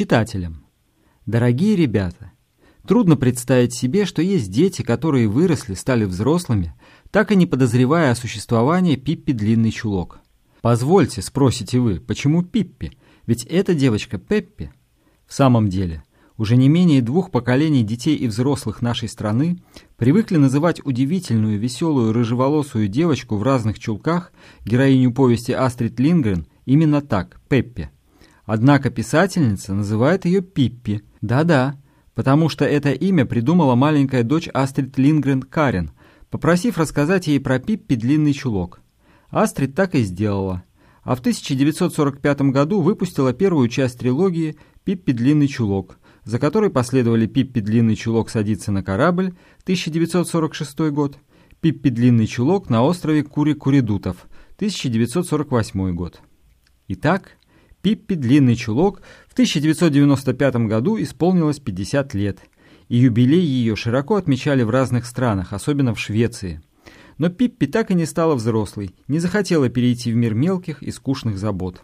Читателям. Дорогие ребята, трудно представить себе, что есть дети, которые выросли, стали взрослыми, так и не подозревая о существовании Пиппи Длинный Чулок. Позвольте, спросите вы, почему Пиппи? Ведь эта девочка Пеппи. В самом деле, уже не менее двух поколений детей и взрослых нашей страны привыкли называть удивительную, веселую, рыжеволосую девочку в разных чулках, героиню повести Астрид Лингрен, именно так, Пеппи. Однако писательница называет ее Пиппи. Да-да, потому что это имя придумала маленькая дочь Астрид Лингрен Карен, попросив рассказать ей про Пиппи длинный чулок. Астрид так и сделала. А в 1945 году выпустила первую часть трилогии «Пиппи длинный чулок», за которой последовали «Пиппи длинный чулок садится на корабль» 1946 год, «Пиппи длинный чулок на острове Кури-Куридутов» 1948 год. Итак, Пиппи длинный чулок в 1995 году исполнилось 50 лет, и юбилей ее широко отмечали в разных странах, особенно в Швеции. Но Пиппи так и не стала взрослой, не захотела перейти в мир мелких и скучных забот.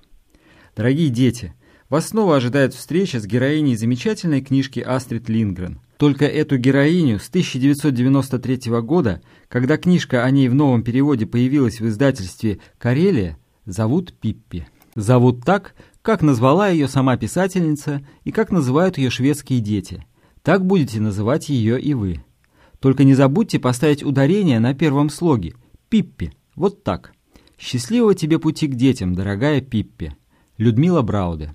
Дорогие дети, вас снова ожидает встреча с героиней замечательной книжки Астрид Лингрен. Только эту героиню с 1993 года, когда книжка о ней в новом переводе появилась в издательстве «Карелия», зовут Пиппи. Зовут так, как назвала ее сама писательница и как называют ее шведские дети. Так будете называть ее и вы. Только не забудьте поставить ударение на первом слоге. Пиппи. Вот так. Счастливого тебе пути к детям, дорогая Пиппи. Людмила Брауде.